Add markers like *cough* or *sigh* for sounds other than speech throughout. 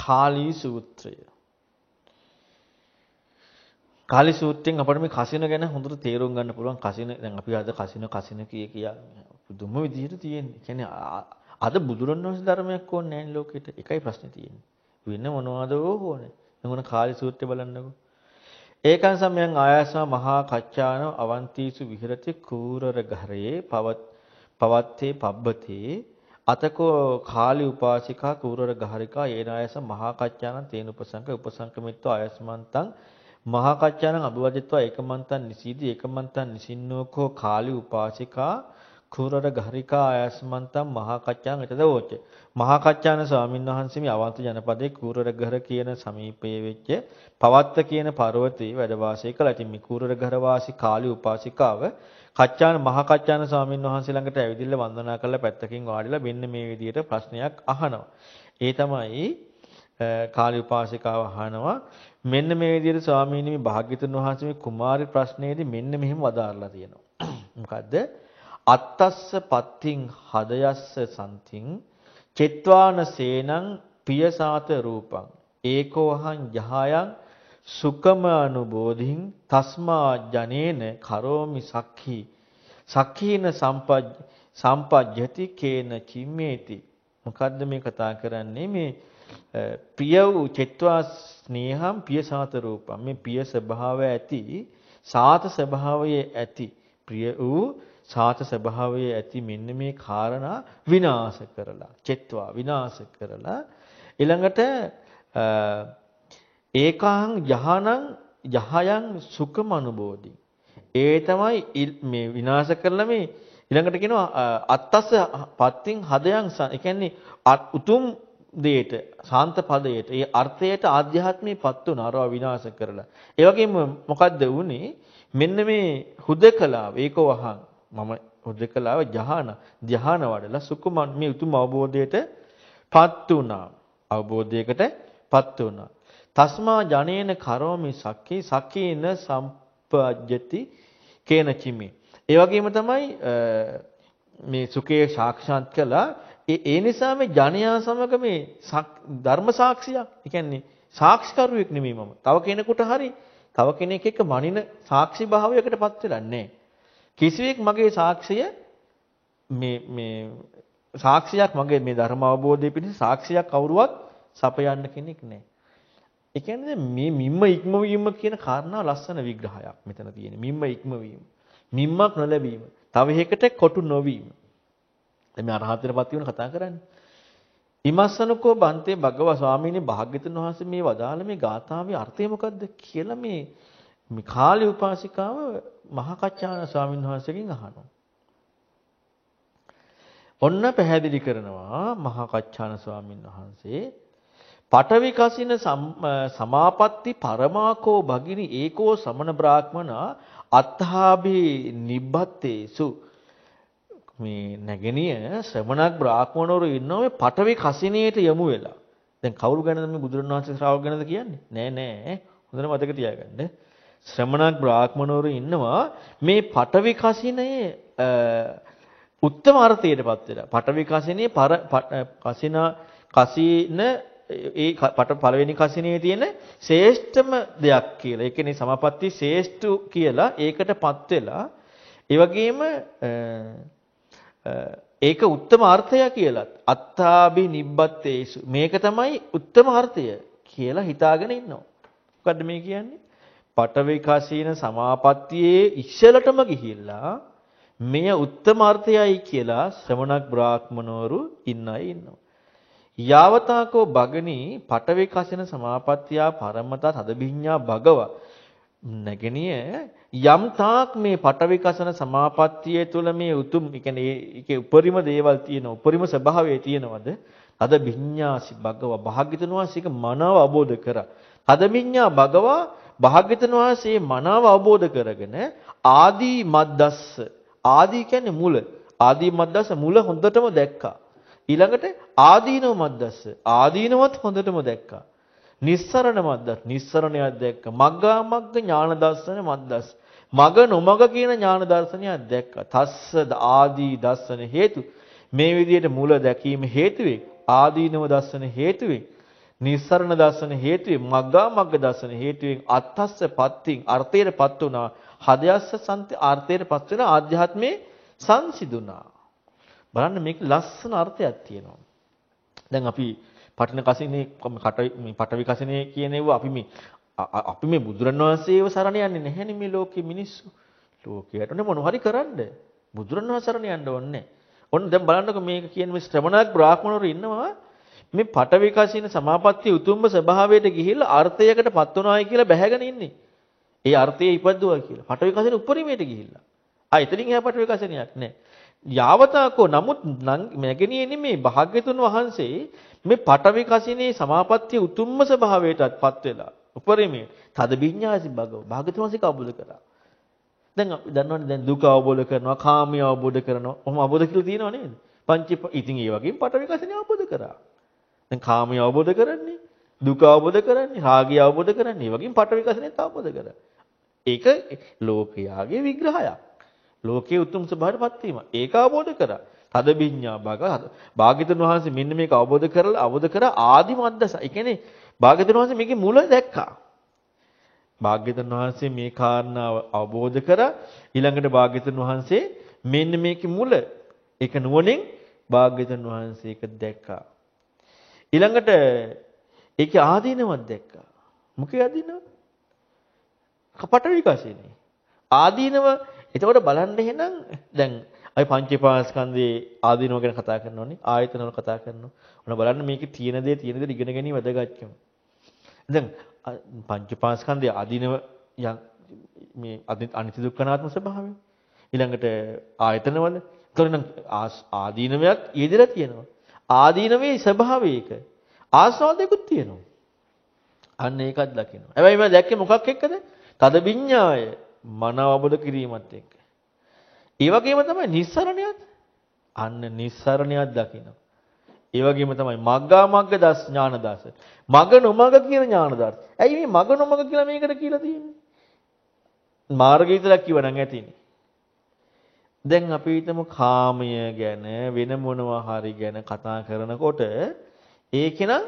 කාලී සූත්‍රය. කාලී සූත්‍රයෙන් අපිට මේ කසින ගැන හොඳට තේරුම් ගන්න පුළුවන් කසින දැන් අපි අද කසින කසින කිය කියා පුදුම විදිහට තියෙන්නේ. කියන්නේ අද බුදුරණවහන්සේ ධර්මයක් ඕනේ නැහැ ලෝකෙට. එකයි ප්‍රශ්නේ තියෙන්නේ. වෙන මොනවද ඕනේ? එමුණ කාලී සූත්‍රය බලන්නකෝ. ඒකං සමයං ආයස්ම මහා කච්චාන අවන්තිසු විහෙරති කූරර ගහරේ පවත් පවත්තේ පබ්බතේ අතකෝ කාලි උපාසිකා කූරර ගහරිකා ඒනායස මහා කච්චානං තේන උපසංක උපසංකමිත්ව ආයස්මන්තං මහා කච්චානං අභවජිත්වා ඒකමන්තං නිසීදී ඒකමන්තං නිසින්නෝකෝ කාලි උපාසිකා කුරර ගහරිකා ආයස්මන්තම් මහා කච්චාන් එතදවෝච මහා කච්චාන ස්වාමීන් වහන්සේ මේ අවන්ත ජනපදයේ කුරර ගහර කියන සමීපයේ වෙච්ච පවත්ත කියන පර්වතයේ වැඩ වාසය කළා. ඉතින් මේ කුරර ගහර වාසී කාලි උපාසිකාව කච්චාන මහා කච්චාන ස්වාමීන් වහන්සේ ළඟට ඇවිදින්න වන්දනා කරලා පැත්තකින් වාඩිලා මෙන්න මේ විදිහට ප්‍රශ්නයක් අහනවා. ඒ තමයි කාලි උපාසිකාව අහනවා මෙන්න මේ විදිහට ස්වාමීනි මේ භාග්‍යතුන් වහන්සේ මේ කුමාරි ප්‍රශ්නයේදී මෙන්න මෙහෙම වදාarලා තියෙනවා. *clears throat* මොකද්ද? අත්තස්ස පත්තිං හදයස්ස සම්තිං චෙත්වාන සේනං පියසාත රූපං ඒකෝහං යහයන් සුකම අනුබෝධින් තස්මා ජනේන කරෝමි සක්ඛි. සක්ඛීන සම්පජ් සම්පජ්ජති කේන චිම්මේති මොකද්ද මේ කතා කරන්නේ? මේ ප්‍රිය වූ චෙත්වා ස්නේහම් පියසාත රූපම්. මේ පිය ස්වභාවය ඇති සාත ස්වභාවයේ ඇති ප්‍රිය වූ සාත ස්වභාවයේ ඇති මෙන්න මේ කාරණා විනාශ කරලා චෙත්වා විනාශ කරලා ඊළඟට ඒකාං යහනං යහයන් සුඛම අනුබෝධි ඒ තමයි මේ විනාශ කරලා මේ ඊළඟට කියනවා අත්තස්ස පත්තින් හදයන් ඒ කියන්නේ උතුම් දෙයට සාන්ත පදයට ඒ අර්ථයට ආධ්‍යාත්මීපත් වුණ අරව විනාශ කරලා ඒ වගේම මොකද්ද වුනේ මෙන්න මේ හුදකලාව ඒකවහන් මම උදකලාව ජහන ධ්‍යාන වඩලා සුකුමන් මේ උතුම් අවබෝධයටපත් වුණා. අවබෝධයකටපත් වුණා. තස්මා ජනේන කරෝමි සක්කේ සක්කේන සම්පජ්ජති කේන චිමි. ඒ වගේම තමයි මේ සුඛයේ සාක්ෂාත් කළා. ඒ නිසා මේ ජනයා සමග මේ ධර්ම සාක්ෂියක්. ඒ කියන්නේ සාක්ෂිකරුවෙක් නෙමෙයි මම. තව කෙනෙකුට හරි තව කෙනෙක් එක්ක මනින සාක්ෂි භාවයකටපත් වෙලා නැහැ. කිසිවෙක් මගේ සාක්ෂිය මේ මේ සාක්ෂියක් මගේ මේ ධර්ම අවබෝධය පිණිස සාක්ෂියක් කවුරුවත් සපයන්න කෙනෙක් නැහැ. ඒ කියන්නේ මේ මිම්ම ඉක්මවීම කියන කාරණා ලස්සන විග්‍රහයක් මෙතන තියෙන. මිම්ම ඉක්මවීම. මිම්මක් නොලැබීම. තව එකකට කොටු නොවීම. දැන් මේ අරහතටපත් වෙන කතා කරන්නේ. ඉමස්සනකෝ බන්තේ භගව ස්වාමීනි භාග්‍යතුන් වහන්සේ මේ වදාළ මේ ගාථාවේ අර්ථය මොකද්ද කියලා මේ මේ කාලී උපාසිකාව මහා කච්චාන ස්වාමීන් වහන්සේගෙන් අහනවා. ඔන්න පැහැදිලි කරනවා මහා කච්චාන ස්වාමීන් වහන්සේ පඨවි කසින සමාපatti පරමාකෝ භගිනි ඒකෝ සමන බ්‍රාහ්මනා අත්හාභි නිබ්බත්තේසු මේ නැගණිය ශ්‍රමණක් බ්‍රාහ්මණවරු ඉන්නවා මේ පඨවි කසිනේට යමු වෙලා. දැන් කවුරු ගැනද මේ බුදුරණවහන්සේ ශ්‍රාවක ගැනද කියන්නේ? නෑ නෑ. හොඳට මතක තියාගන්න. ශ්‍රමණක් බ්‍රාහ්මණවරු ඉන්නවා මේ පටවි කසිනේ උත්තම අර්ථයටපත් වෙලා. පටවි කසිනේ පර කසින කසින ඒ පට පළවෙනි කසිනේ තියෙන ශ්‍රේෂ්ඨම දෙයක් කියලා. ඒ කියන්නේ සමාපatti ශ්‍රේෂ්ඨ කියලා ඒකටපත් වෙලා ඒ වගේම ඒක උත්තම අර්ථය කියලත් අත්තාබි නිබ්බත්තේසු මේක තමයි උත්තම අර්ථය කියලා හිතාගෙන ඉන්නවා. මොකද්ද මේ කියන්නේ? පටවිකසීන සමාපත්තියේ ඉස්සලටම ගිහිල්ලා මෙය උත්තමාර්ථයයි කියලා ශ්‍රමණක් බ්‍රාහ්මනවරු ඉන්න අය ඉන්නවා. යාවතාකෝ බගනී පටවිකසින සමාපත්තියා පරමතා තදබිඤ්ඤා භගව. නැගණිය යම් තාක් මේ පටවිකසන සමාපත්තිය තුළ මේ උතුම් කියන්නේ ඒකේ උපරිම දේවල් තියෙන උපරිම ස්වභාවය තියෙනවද? තද විඤ්ඤාසි භගව. භාග්‍යතුන් වහන්සේක මනාව අවබෝධ කරා. තද විඤ්ඤා භගවා භාග්‍යතුන් වහන්සේ මනාව අවබෝධ කරගෙන ආදී මද්දස්ස. ආදී කියන්නේ මුල. ආදී මද්දස්ස මුල හොඳටම දැක්කා. ඊළඟට ආදීනව මද්දස්ස. ආදීනවත් හොඳටම දැක්කා. නිස්සරණ මද්දස්. නිස්සරණයක් දැක්ක. මග්ගා මග්ග ඥාන දර්ශන මද්දස්. මග නොමග කියන ඥාන දර්ශනයක් දැක්කා. තස්ස ආදී දර්ශන හේතු. මේ විදිහට මුල දැකීම හේතුවෙන් ආදීනව දර්ශන හේතුවෙන් නිස්සරණ දර්ශන හේතුවෙන් මග්ගා මග්ග දර්ශන හේතුවෙන් අත්තස්ස පත්තින් අර්ථයටපත් වුණා. හදයස්ස සම්ති අර්ථයටපත් වෙන ආධ්‍යාත්මේ සංසිඳුණා. බලන්න මේක ලස්සන අර්ථයක් තියෙනවා. දැන් අපි පටින කසිනේ කට මේ පටවි කසිනේ කියන ඒවා අපි මේ අපි මේ බුදුරණවහන්සේව සරණ යන්නේ නැහැනේ මේ ලෝකේ මිනිස්සු. ලෝකයට මොන හරි කරන්න. බුදුරණවහන්සේ සරණ යන්න ඕනේ. ඔන්න දැන් බලන්නකො මේක කියන්නේ මේ ශ්‍රමණක් බ්‍රාහ්මණවරු ඉන්නවා මේ පටවි කසින සමාපත්තිය උතුම්ම ස්වභාවයට ගිහිල්ලා අර්ථයකටපත් වුණායි කියලා බැහැගෙන ඉන්නේ. ඒ අර්ථයේ ඉපද්දුවා කියලා. පටවි කසින උපරිමයට ගිහිල්ලා. ආ එතනින් එහා පටවි කසිනියක් නැහැ. යාවතාකෝ නමුත් මැගණියේ මේ භාග්‍යතුන් වහන්සේ මේ පටවි කසිනේ සමාපත්තිය උතුම්ම ස්වභාවයටපත් වෙලා. උපරිමයේ තද විඤ්ඤාසි භගව. භාග්‍යතුන් වහන්සේ කවුද කරා? දැන් අපි දන්නවනේ දැන් දුක අවබෝධ කරනවා කාමිය අවබෝධ කරනවා. ඔහොම අවබෝධ කියලා තියෙනව නේද? පංච ඉතින් ඒ වගේම පටවි කසිනේ අවබෝධ කරා. දැන් කාමිය අවබෝධ කරන්නේ දුක අවබෝධ කරන්නේ රාගය අවබෝධ කරන්නේ ඒ වගේම පටවි කසිනේ අවබෝධ කරා. ඒක ලෝකයාගේ විග්‍රහයක්. ලෝකයේ උතුම් ස්වභාවයටපත් වීම. ඒක අවබෝධ කරා. තද විඤ්ඤා භාග භාග්‍යතුන් වහන්සේ මෙන්න මේක අවබෝධ කරලා අවබෝධ කරා ආදි මද්දස. ඒ කියන්නේ භාග්‍යතුන් වහන්සේ මේකේ මුල දැක්කා. භාග්‍යතුන් වහන්සේ මේ කාරණාව අවබෝධ කරා ඊළඟට භාග්‍යතුන් වහන්සේ මෙන්න මේකේ මුල ඒක නුවණින් භාග්‍යතුන් වහන්සේ ඒක දැක්කා. ඊළඟට ඒකේ ආදීනවත් දැක්කා. මොකේ ආදීනව? කපට විකාශයනේ. ආදීනව එතකොට බලන්න එහෙනම් දැන් අපි පංචේපාස්කන්ධයේ ආදීනව ගැන කතා කරනෝනේ ආයතන වල කතා කරනවා. ඔන්න බලන්න මේකේ තියෙන දේ තියෙන දේ ඉගෙන ගැනීම වැදගත්කම. දැන් පංචේපාස්කන්ධයේ ආදීනව මේ අනිත්‍ය දුක්ඛනාත්ම ස්වභාවය. ඊළඟට ආයතන වල එතකොට නම් ආදීනවයක් යෙදලා තියෙනවා. ආදීනවේ ස්වභාවය ඒක. ආස්වාදයකුත් තියෙනවා. අන්න ඒකත් දකින්න. හැබැයි මම දැක්කේ මොකක් එක්කද? තද විඤ්ඤාය මන අවබෝධ කිරීමත් එක්ක. ඒ වගේම තමයි නිස්සරණයත්. අන්න නිස්සරණයත් දකින්න. ඒ වගේම තමයි මග්ගා මග්ග දස් ඥාන දස. මග නොමග කියන ඥාන දර්ශ. ඇයි මේ මග නොමග කියලා මේකට කියලා තියෙන්නේ? මාර්ගය විතරක් කිව්ව නම් ඇතිනේ. දැන් අපි හිතමු කාමය ගැන වෙන මොනවා හරි ගැන කතා කරනකොට ඒකේනම්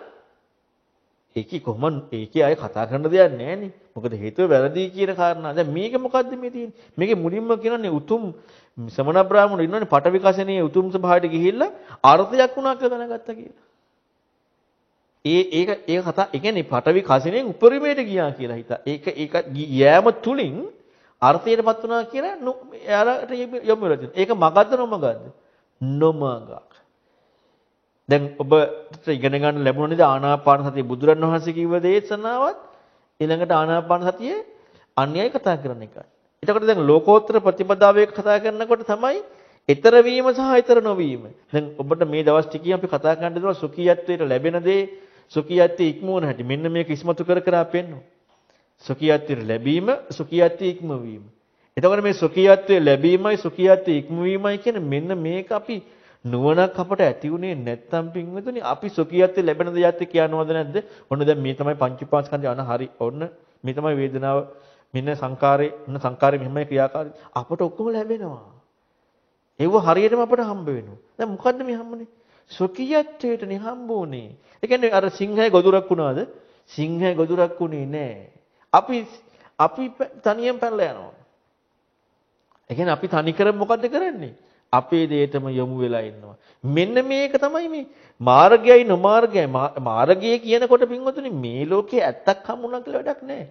ඒකේ කොහොම ඒකේ අය කතා කරන්න දෙයක් නැහැ මොකද හේතුව වැරදි කියන කාරණා. දැන් මේක මොකද්ද මේ තියෙන්නේ? මේකේ මුලින්ම කියනනේ උතුම් සමන බ්‍රාහ්මණු ඉන්නවනේ පට විකසනයේ උතුම් ස්වභාවයට ගිහිල්ලා අර්ථයක් වුණා කියලා දැනගත්තා කියලා. ඒ ඒක ඒක කතා ඒ කියන්නේ පට විකසනයෙන් උපරිමයට ගියා කියලා හිතා. ඒක ඒක යෑම තුලින් අර්ථයටපත් වුණා කියලා එයාලට යොමු වෙලා තියෙනවා. ඒක මගද්ද නොමගද්ද? නොමගක්. දැන් ඔබට ඉගෙන ගන්න ලැබුණ නේද ආනාපාන සතිය බුදුරන් වහන්සේ කිව්ව දේශනාවත් ඊළඟට ආනාපාන සතිය අන්‍යයි කතා කරන එකයි. එතකොට දැන් ලෝකෝත්තර ප්‍රතිපදාවේ කතා කරනකොට තමයි ඊතර වීම සහ ඊතර නොවීම. දැන් ඔබට මේ දවස් ටිකේ අපි කතා කරන්න දෙනවා සුඛියත්වයට ලැබෙන දේ සුඛියත්වයේ ඉක්මවන හැටි. මෙන්න මේක ඉස්මතු කර කර පෙන්වනවා. සුඛියත්වයට ලැබීම සුඛියත්වයේ ඉක්මවීම. එතකොට මේ සුඛියත්වයේ ලැබීමයි සුඛියත්වයේ ඉක්මවීමයි කියන මෙන්න මේක අපි නුවණක් අපට ඇති උනේ නැත්තම් පින්වතුනි අපි සුඛියත්වයේ ලැබෙන දෙයක් කියනවද නැද්ද? ඔන්න දැන් මේ තමයි පංචපාස්කන්ධය අන හරි. ඔන්න මේ තමයි වේදනාව මෙන්න සංකාරේ ඔන්න සංකාරේ මෙහෙමයි ක්‍රියාකාරී. අපට ඔක්කොම ලැබෙනවා. ඒව හරියටම අපට හම්බ වෙනවා. දැන් මොකද්ද මේ හම්බුනේ? සුඛියත්වයට නේ හම්බුනේ. ඒ කියන්නේ අර සිංහය ගොදුරක් වුණාද? සිංහය ගොදුරක් වුණේ නැහැ. අපි අපි තනියෙන් පැනලා යනවා. ඒ කියන්නේ අපි තනි කර මොකද්ද කරන්නේ? අපේ දෙයටම යොමු වෙලා ඉන්නවා. මෙන්න මේක තමයි මේ මාර්ගයයි නොමාර්ගයයි මාර්ගය කියනකොට පින්වතුනි මේ ලෝකේ ඇත්තක් හම්බුණා කියලා වැඩක් නැහැ.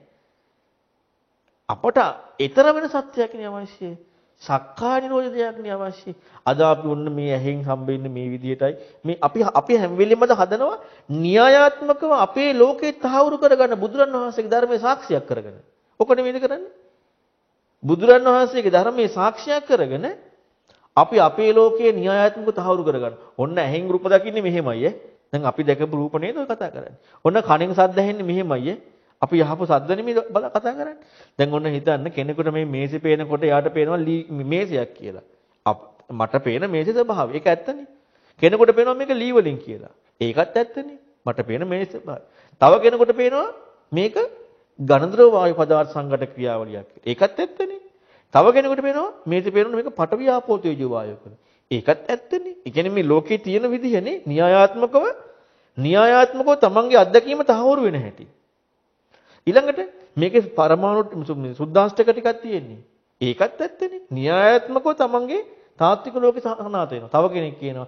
අපට ඊතර වෙන සත්‍යයක් නේ අවශ්‍යයි. සක්කා නිරෝධ දෙයක් නේ අවශ්‍යයි. අද අපි ඔන්න මේ ඇහෙන් හම්බෙන්නේ මේ විදිහටයි. මේ අපි අපි හැම වෙලෙමද හදනවා න්‍යායාත්මකව අපේ ලෝකේ තහවුරු කරගන්න බුදුරණවහන්සේගේ ධර්මයේ සාක්ෂියක් කරගෙන. ඔක නෙමෙයිද කරන්නේ? බුදුරණවහන්සේගේ ධර්මයේ සාක්ෂියක් කරගෙන අපි අපේ ලෝකයේ න්‍යායාත්මක තහවුරු කරගන්න. ඔන්න ඇහෙන් රූප දකින්නේ මෙහෙමයි ඈ. දැන් අපි දැකපු රූප නේද ඔය කතා කරන්නේ. ඔන්න කනෙන් සද්ද ඇහෙන්නේ මෙහෙමයි ඈ. අපි යහපු සද්ද නෙමෙයි බල කතා කරන්නේ. දැන් ඔන්න හිතන්න කෙනෙකුට මේ මේසෙ පේනකොට එයාට පේනවා මේසයක් කියලා. මට පේන මේසෙ ස්වභාවය. ඒක ඇත්තනේ. කෙනෙකුට පේනවා මේක ලී වලින් කියලා. ඒකත් ඇත්තනේ. මට පේන මේසෙ ස්වභාවය. තව කෙනෙකුට පේනවා මේක ඝනද්‍රව වායු පදාර්ථ සංඝට ක්‍රියාවලියක්. ඒකත් ඇත්තනේ. තව කෙනෙකුට පේනවා මේකේ පේනවා මේක පටවිය ආපෝ තේජෝ වායෝ කියලා. ඒකත් ඇත්තනේ. ඒ කියන්නේ මේ ලෝකේ තියෙන විදිහනේ න්‍යායාත්මකව න්‍යායාත්මකව තමන්ගේ අත්දැකීම තහවුරු වෙන හැටි. ඊළඟට මේකේ පරමාණු සුද්ධාෂ්ටක ටිකක් තියෙන්නේ. ඒකත් ඇත්තනේ. න්‍යායාත්මකව තමන්ගේ තාත්වික ලෝකේ සහනාත වෙනවා. තව කෙනෙක් කියනවා